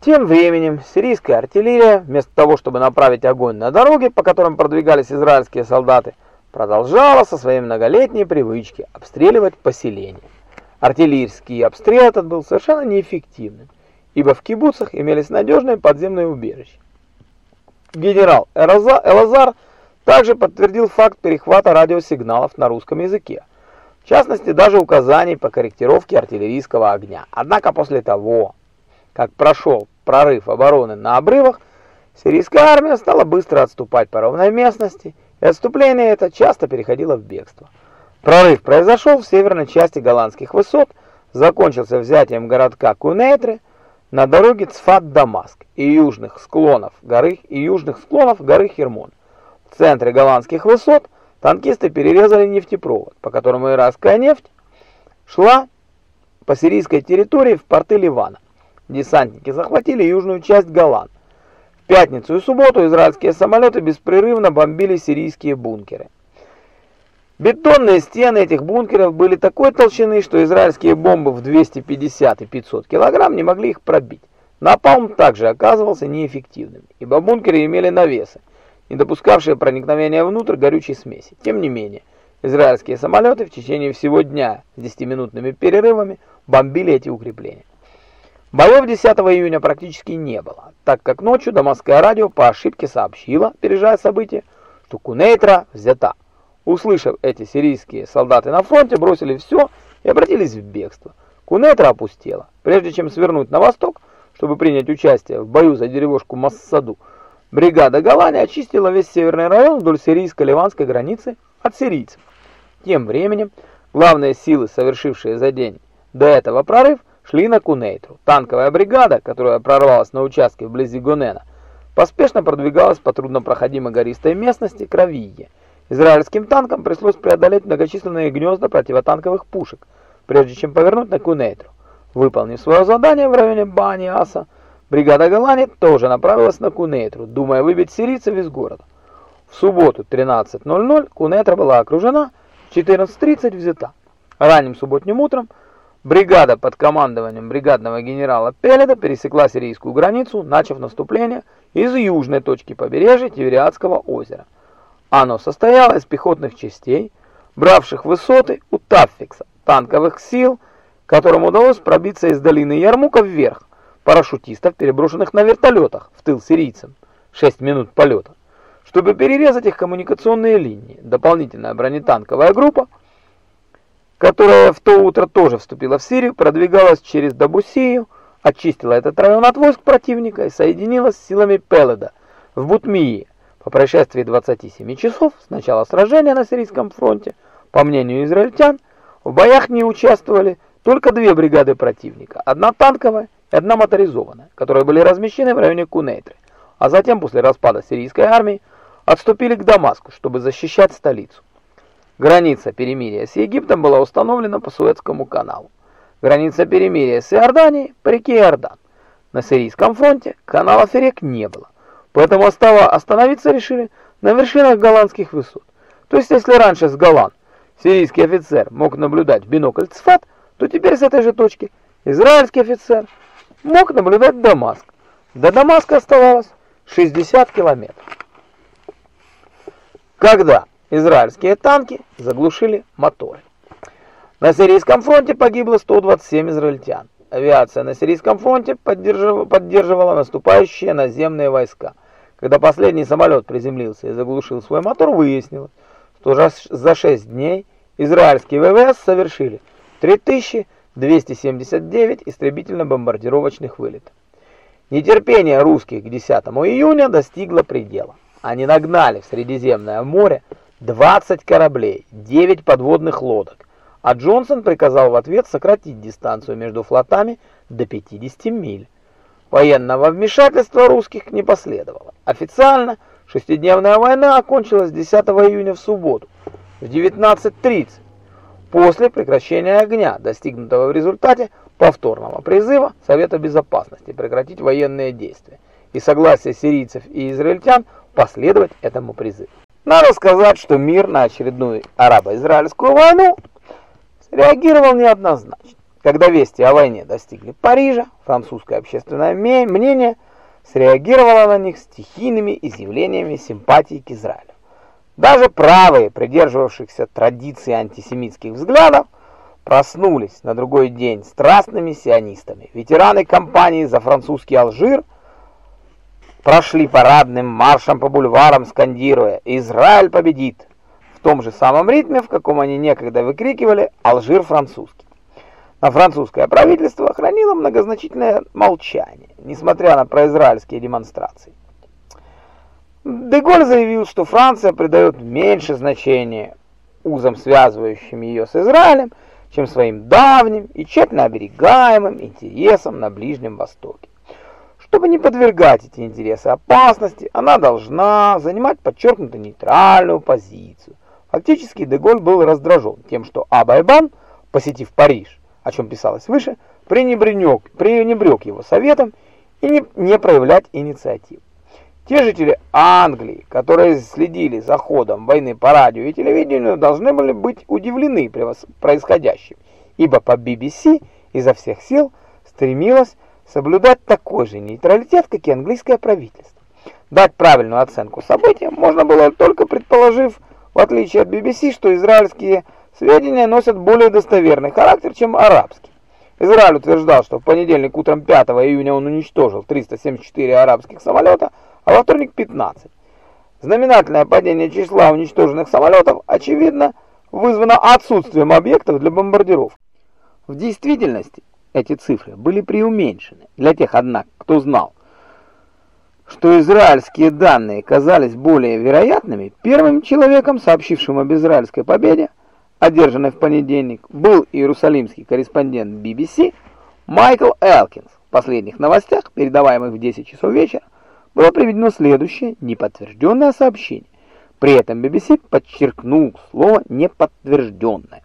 Тем временем сирийская артиллерия, вместо того, чтобы направить огонь на дороги, по которым продвигались израильские солдаты, продолжала со своей многолетней привычки обстреливать поселения. Артиллерийский обстрел этот был совершенно неэффективным, ибо в кибуцах имелись надежные подземные убежища. Генерал Элазар также подтвердил факт перехвата радиосигналов на русском языке, в частности даже указаний по корректировке артиллерийского огня. Однако после того, как прошел прорыв обороны на обрывах, сирийская армия стала быстро отступать по ровной местности, и отступление это часто переходило в бегство. Прорыв произошел в северной части голландских высот, закончился взятием городка Кунейтры на дороге Цфат-Дамаск и южных склонов горы и южных склонов горы Хермон. В центре голландских высот танкисты перерезали нефтепровод, по которому иракская нефть шла по сирийской территории в порты Ливана. Десантники захватили южную часть Голланд. В пятницу и субботу израильские самолеты беспрерывно бомбили сирийские бункеры. Бетонные стены этих бункеров были такой толщины, что израильские бомбы в 250 и 500 килограмм не могли их пробить. Напалм также оказывался неэффективным, ибо бункеры имели навесы, не допускавшие проникновения внутрь горючей смеси. Тем не менее, израильские самолеты в течение всего дня с 10-минутными перерывами бомбили эти укрепления. Боев 10 июня практически не было, так как ночью Дамасское радио по ошибке сообщило, опережая события, что Кунейтра взята. Услышав эти сирийские солдаты на фронте, бросили все и обратились в бегство. Кунетра опустела. Прежде чем свернуть на восток, чтобы принять участие в бою за деревушку Массаду, бригада Галани очистила весь северный район вдоль сирийско-ливанской границы от сирийцев. Тем временем главные силы, совершившие за день до этого прорыв, шли на Кунейтру. Танковая бригада, которая прорвалась на участке вблизи Гонена, поспешно продвигалась по труднопроходимой гористой местности к Равийе, Израильским танкам пришлось преодолеть многочисленные гнезда противотанковых пушек, прежде чем повернуть на Кунейтру. Выполнив свое задание в районе Бани-Аса, бригада Галани тоже направилась на Кунейтру, думая выбить сирийцев из города. В субботу 13.00 Кунейтра была окружена, в 14.30 взята. Ранним субботним утром бригада под командованием бригадного генерала Пеледа пересекла сирийскую границу, начав наступление из южной точки побережья Тивериадского озера. Оно состояло из пехотных частей, бравших высоты у Таффикса, танковых сил, которым удалось пробиться из долины Ярмука вверх, парашютистов, переброшенных на вертолетах в тыл сирийцам, 6 минут полета, чтобы перерезать их коммуникационные линии. Дополнительная бронетанковая группа, которая в то утро тоже вступила в Сирию, продвигалась через Дабусию, очистила этот район от войск противника и соединилась с силами Пеледа в Бутмии, по прошествии 27 часов с начала сражения на Сирийском фронте, по мнению израильтян, в боях не участвовали только две бригады противника, одна танковая и одна моторизованная, которые были размещены в районе Кунейтры, а затем после распада сирийской армии отступили к Дамаску, чтобы защищать столицу. Граница перемирия с Египтом была установлена по Суэцкому каналу. Граница перемирия с Иорданией по реке Иордан. На Сирийском фронте каналов и рек не было. Поэтому остановиться решили на вершинах голландских высот. То есть, если раньше с Голланд сирийский офицер мог наблюдать в бинокль Цфат, то теперь с этой же точки израильский офицер мог наблюдать Дамаск. До Дамаска оставалось 60 километров. Когда израильские танки заглушили моторы. На сирийском фронте погибло 127 израильтян. Авиация на Сирийском фронте поддерживала, наступающие наземные войска. Когда последний самолет приземлился и заглушил свой мотор, выяснилось, что за 6 дней израильские ВВС совершили 3279 истребительно-бомбардировочных вылетов. Нетерпение русских к 10 июня достигло предела. Они нагнали в Средиземное море 20 кораблей, 9 подводных лодок, а Джонсон приказал в ответ сократить дистанцию между флотами до 50 миль. Военного вмешательства русских не последовало. Официально шестидневная война окончилась 10 июня в субботу в 19.30 после прекращения огня, достигнутого в результате повторного призыва Совета Безопасности прекратить военные действия и согласия сирийцев и израильтян последовать этому призыву. Надо сказать, что мир на очередную арабо-израильскую войну реагировал неоднозначно. Когда вести о войне достигли Парижа, французское общественное мнение среагировало на них стихийными изъявлениями симпатии к Израилю. Даже правые, придерживавшихся традиции антисемитских взглядов, проснулись на другой день страстными сионистами. Ветераны кампании за французский Алжир прошли парадным маршем по бульварам, скандируя «Израиль победит!» в том же самом ритме, в каком они некогда выкрикивали «Алжир французский». А французское правительство хранило многозначительное молчание, несмотря на произраильские демонстрации. Деголь заявил, что Франция придает меньше значения узам, связывающим ее с Израилем, чем своим давним и тщательно оберегаемым интересам на Ближнем Востоке. Чтобы не подвергать эти интересы опасности, она должна занимать подчеркнуто нейтральную позицию. Фактически Деголь был раздражен тем, что Абайбан, посетив Париж, о чем писалось выше, пренебрег, пренебрег его советом и не, не проявлять инициативу. Те жители Англии, которые следили за ходом войны по радио и телевидению, должны были быть удивлены происходящим, ибо по BBC изо всех сил стремилось соблюдать такой же нейтралитет, как и английское правительство. Дать правильную оценку событиям можно было только предположив, в отличие от BBC, что израильские сведения носят более достоверный характер, чем арабские. Израиль утверждал, что в понедельник утром 5 июня он уничтожил 374 арабских самолета, а во вторник 15. Знаменательное падение числа уничтоженных самолетов, очевидно, вызвано отсутствием объектов для бомбардировки. В действительности эти цифры были преуменьшены для тех, однако, кто знал, что израильские данные казались более вероятными, первым человеком, сообщившим об израильской победе, одержанной в понедельник, был иерусалимский корреспондент BBC Майкл Элкинс. В последних новостях, передаваемых в 10 часов вечера, было приведено следующее неподтвержденное сообщение. При этом BBC подчеркнул слово «неподтвержденное».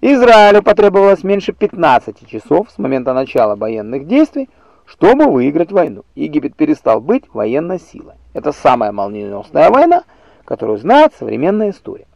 Израилю потребовалось меньше 15 часов с момента начала военных действий, чтобы выиграть войну. Египет перестал быть военной силой. Это самая молниеносная война, которую знает современная история.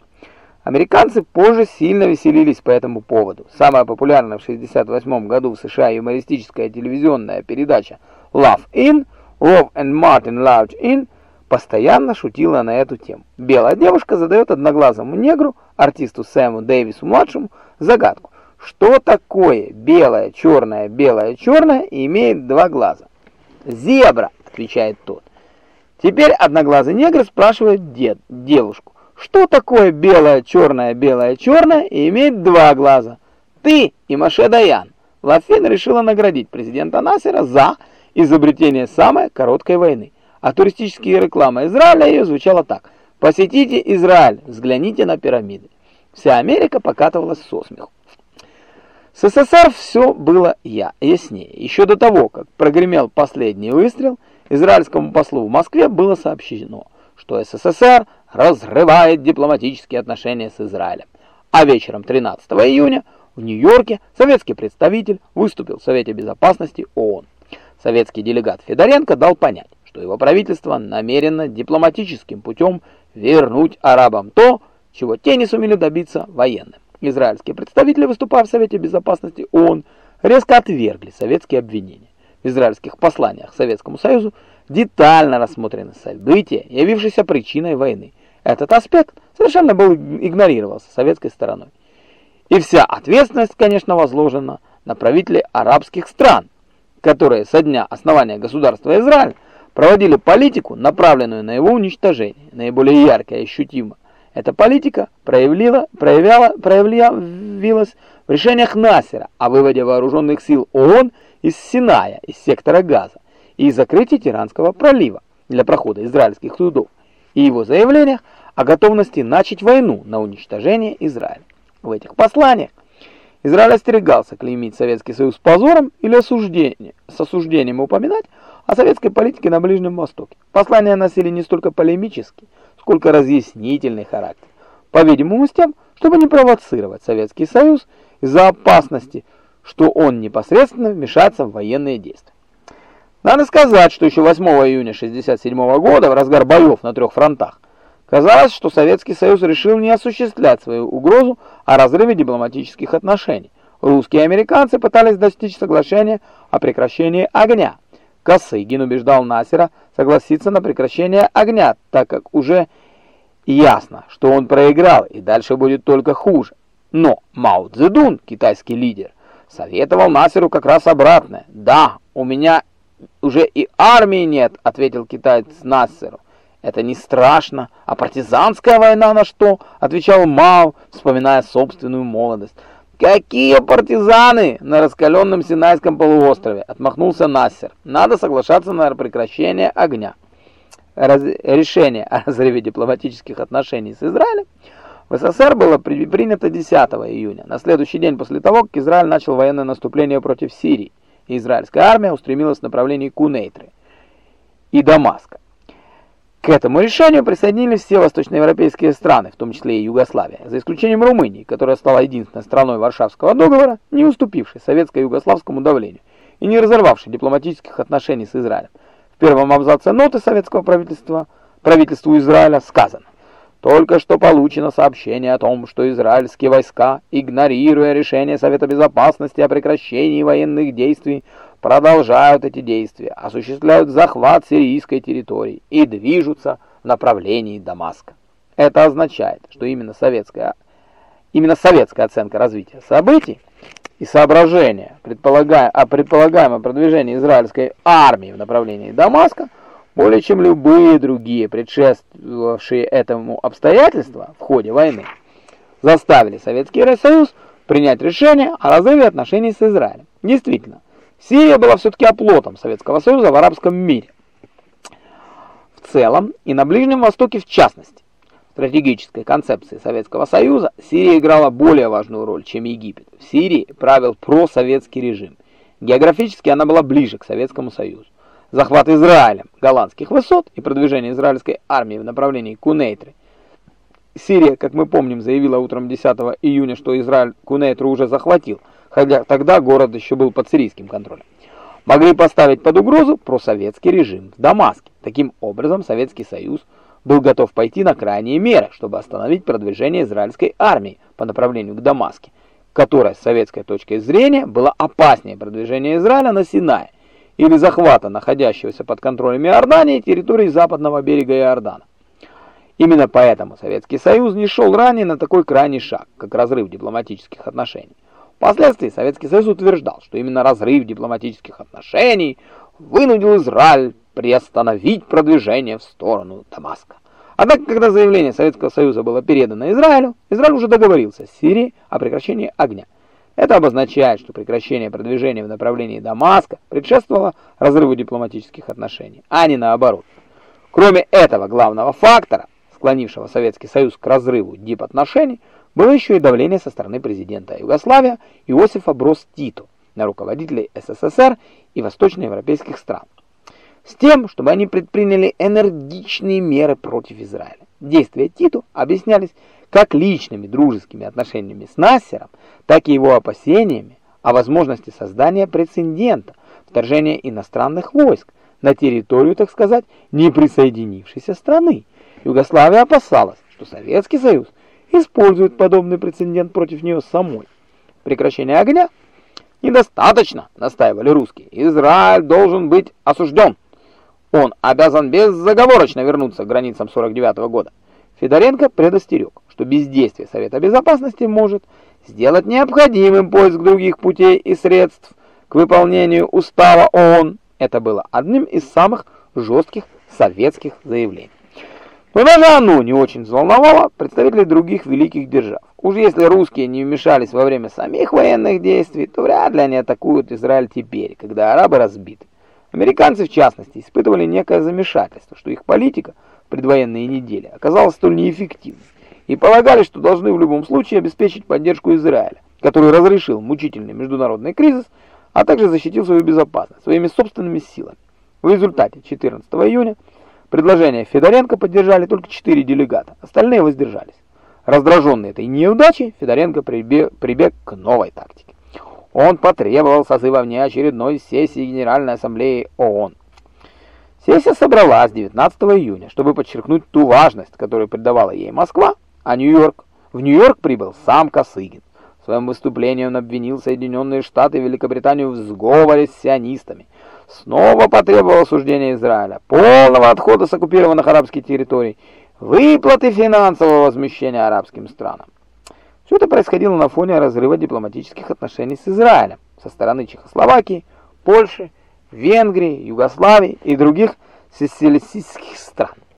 Американцы позже сильно веселились по этому поводу. Самая популярная в 1968 году в США юмористическая телевизионная передача Love In – Лов и Мартин Лауч Ин постоянно шутила на эту тему. Белая девушка задает одноглазому негру, артисту Сэму Дэвису-младшему, загадку. Что такое белое, черное, белое, черное и имеет два глаза? «Зебра», — отвечает тот. Теперь одноглазый негр спрашивает дед, девушку. Что такое белое, черное, белое, черное и имеет два глаза? Ты и Маше Даян. Лафин решила наградить президента Насера за изобретение самой короткой войны. А туристические рекламы Израиля ее звучала так. «Посетите Израиль, взгляните на пирамиды». Вся Америка покатывалась со смеху. С СССР все было я, яснее. Еще до того, как прогремел последний выстрел, израильскому послу в Москве было сообщено, что СССР разрывает дипломатические отношения с Израилем. А вечером 13 июня в Нью-Йорке советский представитель выступил в Совете Безопасности ООН. Советский делегат Федоренко дал понять, что его правительство намерено дипломатическим путем вернуть арабам то, чего те не сумели добиться военным. Израильские представители, выступая в Совете Безопасности ООН, резко отвергли советские обвинения. В израильских посланиях Советскому Союзу детально рассмотрены события, явившиеся причиной войны. Этот аспект совершенно был игнорировался советской стороной. И вся ответственность, конечно, возложена на правителей арабских стран, которые со дня основания государства Израиль проводили политику, направленную на его уничтожение, наиболее ярко и ощутимо. Эта политика проявила, проявляла, проявилась в решениях Насера о выводе вооруженных сил ООН из Синая, из сектора Газа, и закрытии Тиранского пролива для прохода израильских судов, и его заявлениях о готовности начать войну на уничтожение Израиля. В этих посланиях Израиль остерегался клеймить Советский Союз позором или осуждением, с осуждением упоминать о советской политике на Ближнем Востоке. Послания носили не столько полемический, сколько разъяснительный характер. По-видимому, с тем, чтобы не провоцировать Советский Союз из-за опасности, что он непосредственно вмешается в военные действия. Надо сказать, что еще 8 июня 1967 года, в разгар боев на трех фронтах, Казалось, что Советский Союз решил не осуществлять свою угрозу о разрыве дипломатических отношений. Русские и американцы пытались достичь соглашения о прекращении огня. Косыгин убеждал Насера согласиться на прекращение огня, так как уже ясно, что он проиграл и дальше будет только хуже. Но Мао Цзэдун, китайский лидер, советовал Насеру как раз обратное. «Да, у меня уже и армии нет», — ответил китаец Насеру. «Это не страшно, а партизанская война на что?» — отвечал Мао, вспоминая собственную молодость. «Какие партизаны на раскаленном Синайском полуострове?» — отмахнулся Нассер. «Надо соглашаться на прекращение огня». Раз... Решение о разрыве дипломатических отношений с Израилем в СССР было при... принято 10 июня, на следующий день после того, как Израиль начал военное наступление против Сирии, израильская армия устремилась в направлении Кунейтры и Дамаска. К этому решению присоединились все восточноевропейские страны, в том числе и Югославия, за исключением Румынии, которая стала единственной страной Варшавского договора, не уступившей советско-югославскому давлению и не разорвавшей дипломатических отношений с Израилем. В первом абзаце ноты советского правительства правительству Израиля сказано только что получено сообщение о том, что израильские войска, игнорируя решение Совета Безопасности о прекращении военных действий, продолжают эти действия, осуществляют захват сирийской территории и движутся в направлении Дамаска. Это означает, что именно советская, именно советская оценка развития событий и соображения предполагая, о предполагаемом продвижении израильской армии в направлении Дамаска более чем любые другие предшествовавшие этому обстоятельства в ходе войны заставили Советский Союз принять решение о разрыве отношений с Израилем. Действительно, Сирия была все-таки оплотом Советского Союза в арабском мире. В целом и на Ближнем Востоке в частности. В стратегической концепции Советского Союза Сирия играла более важную роль, чем Египет. В Сирии правил просоветский режим. Географически она была ближе к Советскому Союзу. Захват Израилем голландских высот и продвижение израильской армии в направлении Кунейтры. Сирия, как мы помним, заявила утром 10 июня, что Израиль Кунейтру уже захватил – хотя тогда город еще был под сирийским контролем, могли поставить под угрозу просоветский режим в Дамаске. Таким образом, Советский Союз был готов пойти на крайние меры, чтобы остановить продвижение израильской армии по направлению к Дамаске, которая с советской точки зрения была опаснее продвижения Израиля на Синае или захвата находящегося под контролем Иордании территории западного берега Иордана. Именно поэтому Советский Союз не шел ранее на такой крайний шаг, как разрыв дипломатических отношений. Впоследствии Советский Союз утверждал, что именно разрыв дипломатических отношений вынудил Израиль приостановить продвижение в сторону Дамаска. Однако, когда заявление Советского Союза было передано Израилю, Израиль уже договорился с Сирией о прекращении огня. Это обозначает, что прекращение продвижения в направлении Дамаска предшествовало разрыву дипломатических отношений, а не наоборот. Кроме этого главного фактора, склонившего Советский Союз к разрыву дипотношений, было еще и давление со стороны президента Югославия Иосифа Брос Тито на руководителей СССР и восточноевропейских стран, с тем, чтобы они предприняли энергичные меры против Израиля. Действия Тито объяснялись как личными дружескими отношениями с Нассером, так и его опасениями о возможности создания прецедента вторжения иностранных войск на территорию, так сказать, неприсоединившейся страны. Югославия опасалась, что Советский Союз – использует подобный прецедент против нее самой. Прекращение огня недостаточно, настаивали русские. Израиль должен быть осужден. Он обязан безоговорочно вернуться к границам 49 -го года. Федоренко предостерег, что бездействие Совета Безопасности может сделать необходимым поиск других путей и средств к выполнению устава ООН. Это было одним из самых жестких советских заявлений. Но даже оно не очень взволновало представителей других великих держав. Уж если русские не вмешались во время самих военных действий, то вряд ли они атакуют Израиль теперь, когда арабы разбиты. Американцы, в частности, испытывали некое замешательство, что их политика в предвоенные недели оказалась столь неэффективной, и полагали, что должны в любом случае обеспечить поддержку Израиля, который разрешил мучительный международный кризис, а также защитил свою безопасность своими собственными силами. В результате 14 июня Предложение Федоренко поддержали только четыре делегата, остальные воздержались. Раздраженный этой неудачей, Федоренко прибег, прибег к новой тактике. Он потребовал созыва внеочередной сессии Генеральной Ассамблеи ООН. Сессия собралась 19 июня, чтобы подчеркнуть ту важность, которую придавала ей Москва, а Нью-Йорк. В Нью-Йорк прибыл сам Косыгин. В своем выступлении он обвинил Соединенные Штаты и Великобританию в сговоре с сионистами. Снова потребовал осуждения Израиля, полного отхода с оккупированных арабских территорий, выплаты финансового возмещения арабским странам. Все это происходило на фоне разрыва дипломатических отношений с Израилем со стороны Чехословакии, Польши, Венгрии, Югославии и других социалистических стран.